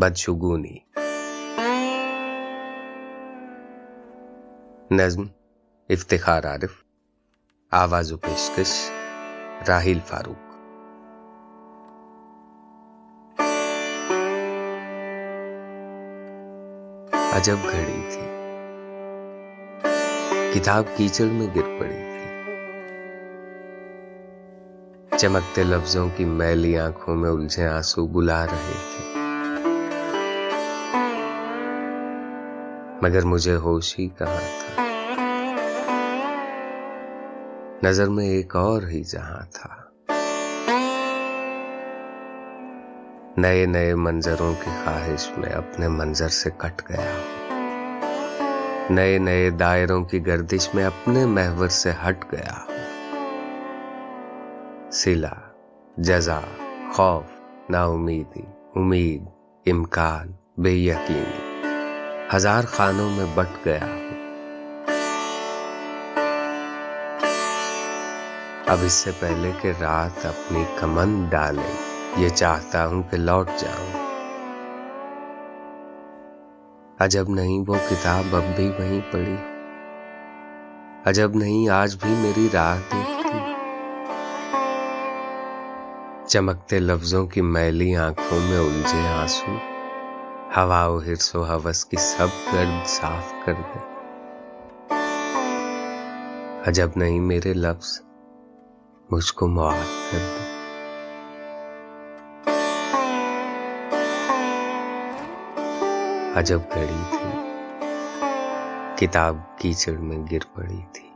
بدشگونی۔ نظم، افتخار عارف، آواز و پیشکش راہیل فاروق۔ عجب گھڑی تھی۔ کتاب کیچڑ میں گر پڑی تھی۔ چمکتے لفظوں کی میلی آنکھوں میں الجھے آنسو بلا رہے تھے۔ مگر مجھے ہوش ہی کہاں تھا۔ نظر میں ایک اور ہی جہاں تھا۔ نئے نئے منظروں کی خواہش میں اپنے منظر سے کٹ گیا۔ نئے نئے دائروں کی گردش میں اپنے محور سے ہٹ گیا۔ سلا، جزا، خوف نا امیدی امید، امکان، بے یقینی۔ ہزار خانوں میں بٹ گیا ہوں۔ اب اس سے پہلے کہ رات اپنی کمن ڈالے، یہ چاہتا ہوں کہ لوٹ جاؤں۔ عجب نہیں وہ کتاب اب بھی وہیں پڑی۔ عجب نہیں آج بھی میری راہ دیکھتی۔ چمکتے لفظوں کی میلی آنکھوں میں الجھے آنسو۔ ہوا و ہرس و حوث کی سب گرد صاف کر دے۔ عجب نہیں میرے لفظ، مجھ کو معاف کر دے۔ عجب گھڑی تھی، کتاب کیچڑ میں گر پڑی تھی۔